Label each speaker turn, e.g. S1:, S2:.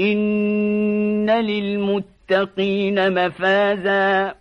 S1: إن للمتقين مفازا